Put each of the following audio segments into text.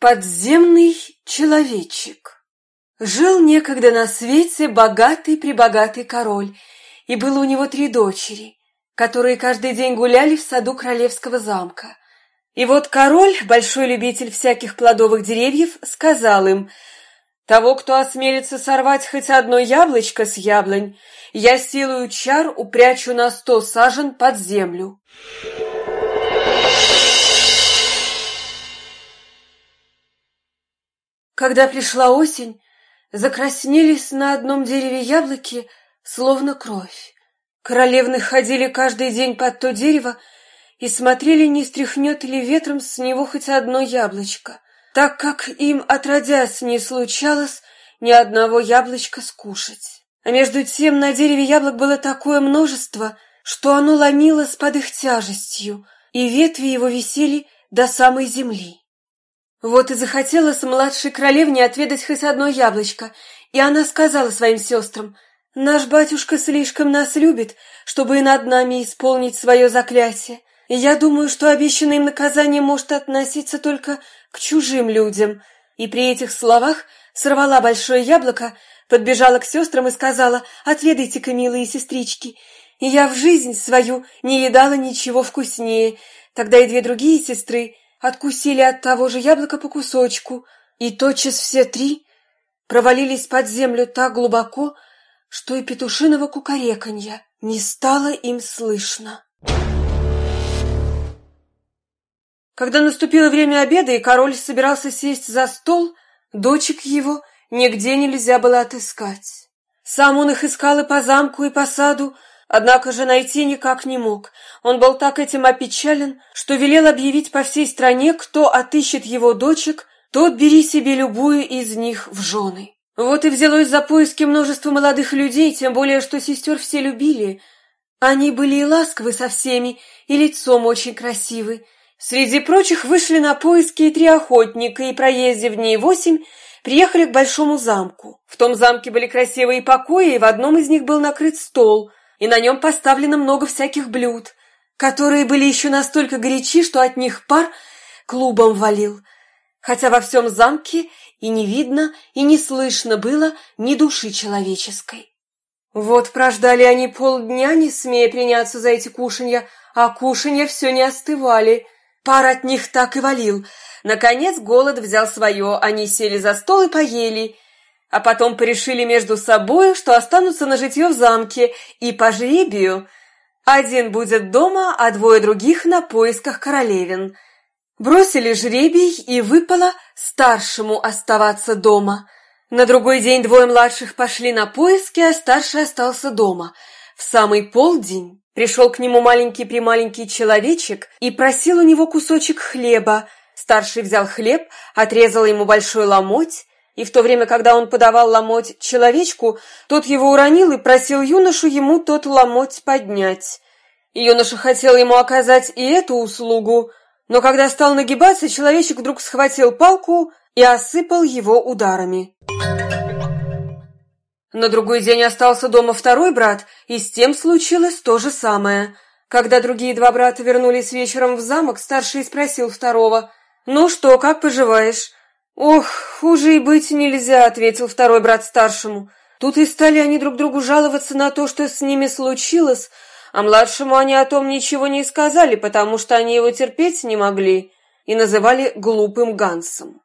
Подземный человечек. Жил некогда на свете богатый-пребогатый король, и было у него три дочери, которые каждый день гуляли в саду королевского замка. И вот король, большой любитель всяких плодовых деревьев, сказал им, «Того, кто осмелится сорвать хоть одно яблочко с яблонь, я силою чар упрячу на сто сажен под землю». Когда пришла осень, закраснелись на одном дереве яблоки, словно кровь. Королевны ходили каждый день под то дерево и смотрели, не стряхнет ли ветром с него хоть одно яблочко, так как им, отродясь, не случалось ни одного яблочка скушать. А между тем на дереве яблок было такое множество, что оно ломилось под их тяжестью, и ветви его висели до самой земли. Вот и захотелось младшей королевне отведать хоть одно яблочко, и она сказала своим сестрам, «Наш батюшка слишком нас любит, чтобы и над нами исполнить свое заклятие. Я думаю, что обещанное им наказание может относиться только к чужим людям». И при этих словах сорвала большое яблоко, подбежала к сестрам и сказала, «Отведайте-ка, милые сестрички, я в жизнь свою не едала ничего вкуснее». Тогда и две другие сестры откусили от того же яблока по кусочку, и тотчас все три провалились под землю так глубоко, что и петушиного кукареканья не стало им слышно. Когда наступило время обеда, и король собирался сесть за стол, дочек его нигде нельзя было отыскать. Сам он их искал и по замку, и по саду, Однако же найти никак не мог. Он был так этим опечален, что велел объявить по всей стране, кто отыщет его дочек, тот бери себе любую из них в жены. Вот и взялось за поиски множество молодых людей, тем более, что сестер все любили. Они были и ласковы со всеми, и лицом очень красивы. Среди прочих вышли на поиски и три охотника, и, проездив дней восемь, приехали к большому замку. В том замке были красивые покои, и в одном из них был накрыт стол – и на нем поставлено много всяких блюд, которые были еще настолько горячи, что от них пар клубом валил, хотя во всем замке и не видно, и не слышно было ни души человеческой. Вот прождали они полдня, не смея приняться за эти кушанья, а кушанья все не остывали. Пар от них так и валил. Наконец голод взял свое, они сели за стол и поели – а потом порешили между собой, что останутся на житье в замке, и по жребию один будет дома, а двое других на поисках королевин. Бросили жребий, и выпало старшему оставаться дома. На другой день двое младших пошли на поиски, а старший остался дома. В самый полдень пришел к нему маленький-прималенький человечек и просил у него кусочек хлеба. Старший взял хлеб, отрезал ему большой ломоть, и в то время, когда он подавал ломоть человечку, тот его уронил и просил юношу ему тот ломоть поднять. И юноша хотел ему оказать и эту услугу, но когда стал нагибаться, человечек вдруг схватил палку и осыпал его ударами. На другой день остался дома второй брат, и с тем случилось то же самое. Когда другие два брата вернулись вечером в замок, старший спросил второго, «Ну что, как поживаешь?» «Ох, хуже и быть нельзя», — ответил второй брат старшему. Тут и стали они друг другу жаловаться на то, что с ними случилось, а младшему они о том ничего не сказали, потому что они его терпеть не могли и называли глупым Гансом.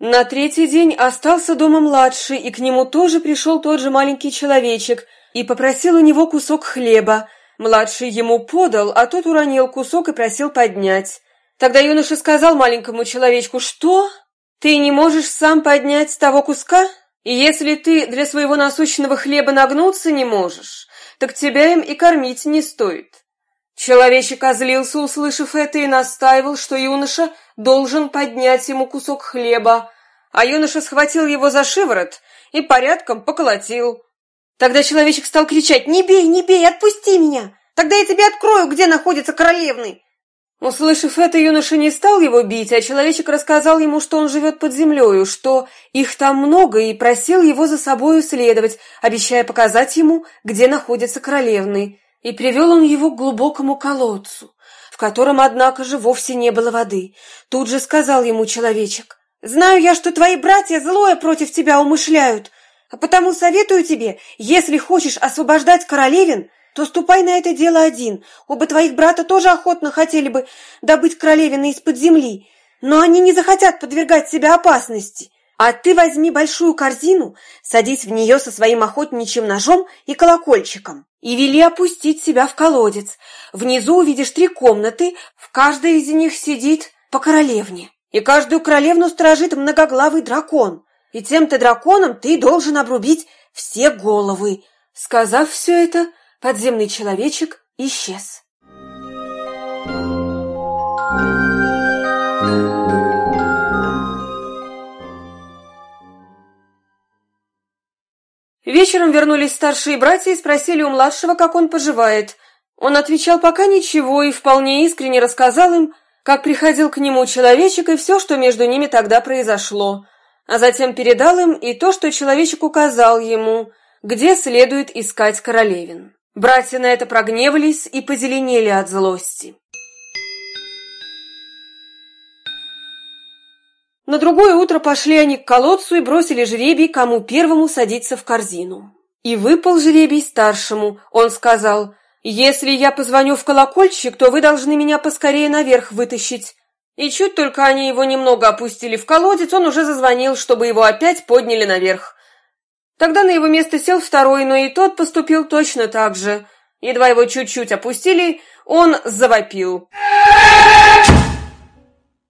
На третий день остался дома младший, и к нему тоже пришел тот же маленький человечек и попросил у него кусок хлеба. Младший ему подал, а тот уронил кусок и просил поднять. Тогда юноша сказал маленькому человечку, что ты не можешь сам поднять того куска? И если ты для своего насущного хлеба нагнуться не можешь, так тебя им и кормить не стоит. Человечек озлился, услышав это, и настаивал, что юноша должен поднять ему кусок хлеба, а юноша схватил его за шиворот и порядком поколотил. Тогда человечек стал кричать «Не бей, не бей, отпусти меня! Тогда я тебе открою, где находится королевный!» Услышав это, юноша не стал его бить, а человечек рассказал ему, что он живет под землею, что их там много, и просил его за собою следовать, обещая показать ему, где находится королевный. И привел он его к глубокому колодцу, в котором, однако же, вовсе не было воды. Тут же сказал ему человечек, «Знаю я, что твои братья злое против тебя умышляют, а потому советую тебе, если хочешь освобождать королевин, то ступай на это дело один. Оба твоих брата тоже охотно хотели бы добыть королевины из-под земли, но они не захотят подвергать себя опасности. А ты возьми большую корзину, садись в нее со своим охотничьим ножом и колокольчиком и вели опустить себя в колодец. Внизу увидишь три комнаты, в каждой из них сидит по королевне, и каждую королевну сторожит многоглавый дракон, и тем-то драконом ты должен обрубить все головы. Сказав все это, подземный человечек исчез. Вечером вернулись старшие братья и спросили у младшего, как он поживает. Он отвечал пока ничего и вполне искренне рассказал им, как приходил к нему человечек и все, что между ними тогда произошло, а затем передал им и то, что человечек указал ему, где следует искать королевин. Братья на это прогневались и позеленели от злости. На другое утро пошли они к колодцу и бросили жребий, кому первому садиться в корзину. И выпал жребий старшему. Он сказал, «Если я позвоню в колокольчик, то вы должны меня поскорее наверх вытащить». И чуть только они его немного опустили в колодец, он уже зазвонил, чтобы его опять подняли наверх. Тогда на его место сел второй, но и тот поступил точно так же. Едва его чуть-чуть опустили, он завопил.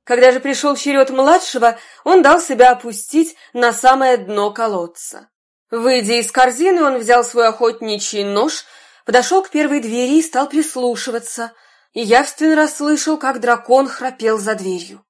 Когда же пришел черед младшего, он дал себя опустить на самое дно колодца. Выйдя из корзины, он взял свой охотничий нож, подошел к первой двери и стал прислушиваться, и явственно расслышал, как дракон храпел за дверью.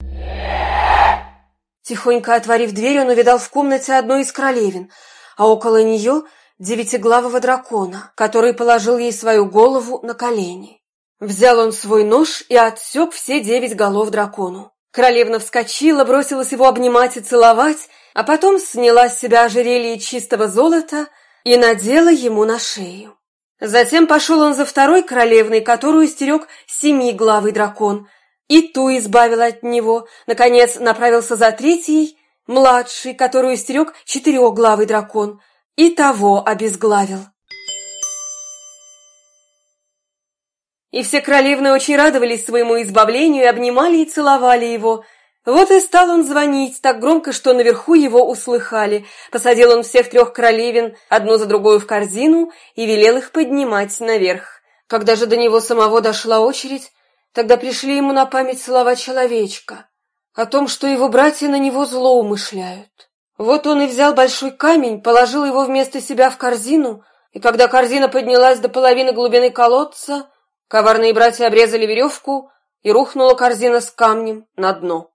Тихонько отворив дверь, он увидал в комнате одну из королевин, а около нее девятиглавого дракона, который положил ей свою голову на колени. Взял он свой нож и отсек все девять голов дракону. Королевна вскочила, бросилась его обнимать и целовать, а потом сняла с себя ожерелье чистого золота и надела ему на шею. Затем пошел он за второй королевной, которую стерег семиглавый дракон, и ту избавил от него. Наконец направился за третьей, младший, которую стерег четырехглавый дракон, и того обезглавил. И все королевны очень радовались своему избавлению и обнимали и целовали его. Вот и стал он звонить так громко, что наверху его услыхали. Посадил он всех трех королевин одну за другую в корзину и велел их поднимать наверх. Когда же до него самого дошла очередь, тогда пришли ему на память слова человечка о том, что его братья на него зло умышляют. Вот он и взял большой камень, положил его вместо себя в корзину, и когда корзина поднялась до половины глубины колодца, Коварные братья обрезали веревку, и рухнула корзина с камнем на дно.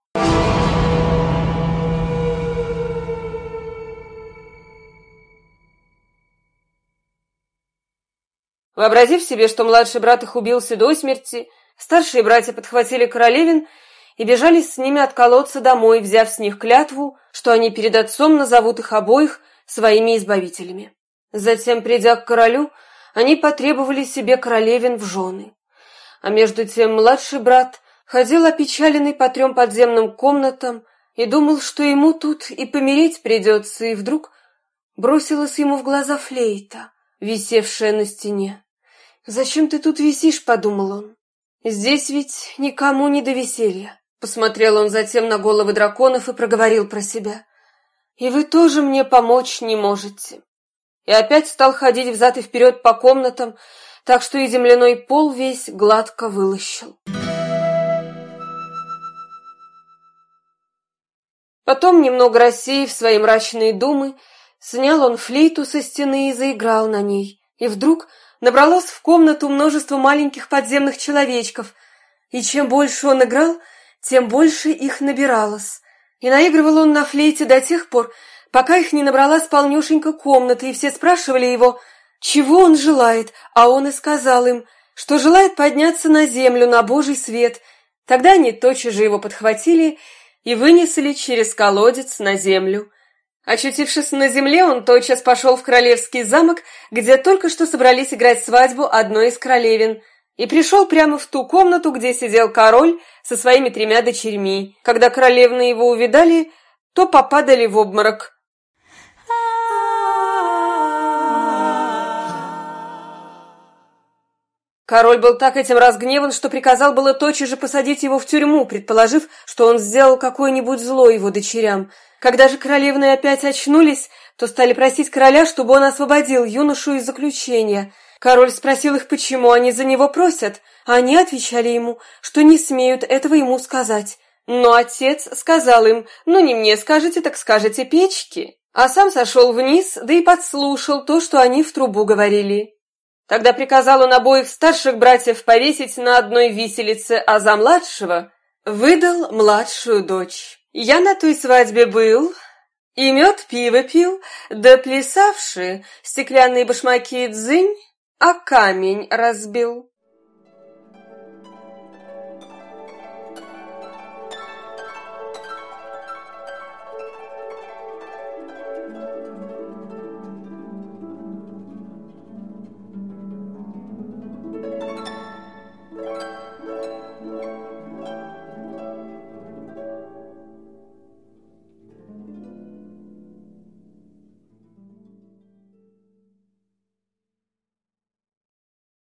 Вообразив себе, что младший брат их убился до смерти, старшие братья подхватили королевин и бежали с ними от колодца домой, взяв с них клятву, что они перед отцом назовут их обоих своими избавителями. Затем, придя к королю, они потребовали себе королевин в жены. А между тем младший брат ходил опечаленный по трем подземным комнатам и думал, что ему тут и помереть придется, и вдруг бросилась ему в глаза флейта, висевшая на стене. «Зачем ты тут висишь?» — подумал он. «Здесь ведь никому не до веселья». Посмотрел он затем на головы драконов и проговорил про себя. «И вы тоже мне помочь не можете» и опять стал ходить взад и вперед по комнатам, так что и земляной пол весь гладко вылощил. Потом, немного рассеяв свои мрачные думы, снял он флейту со стены и заиграл на ней. И вдруг набралось в комнату множество маленьких подземных человечков, и чем больше он играл, тем больше их набиралось. И наигрывал он на флейте до тех пор, пока их не набралась полнюшенька комната, и все спрашивали его, чего он желает, а он и сказал им, что желает подняться на землю, на Божий свет. Тогда они тотчас же его подхватили и вынесли через колодец на землю. Очутившись на земле, он тотчас пошел в королевский замок, где только что собрались играть свадьбу одной из королевин. И пришел прямо в ту комнату, где сидел король со своими тремя дочерьми. Когда королевны его увидали, то попадали в обморок. Король был так этим разгневан, что приказал было тотчас же посадить его в тюрьму, предположив, что он сделал какое-нибудь зло его дочерям. Когда же королевны опять очнулись, то стали просить короля, чтобы он освободил юношу из заключения. Король спросил их, почему они за него просят, а они отвечали ему, что не смеют этого ему сказать. Но отец сказал им, ну не мне скажете, так скажете печки. А сам сошел вниз, да и подслушал то, что они в трубу говорили. Тогда приказал он обоих старших братьев повесить на одной виселице, а за младшего выдал младшую дочь. Я на той свадьбе был, и мед пиво пил, да плясавшие стеклянные башмаки дзынь, а камень разбил.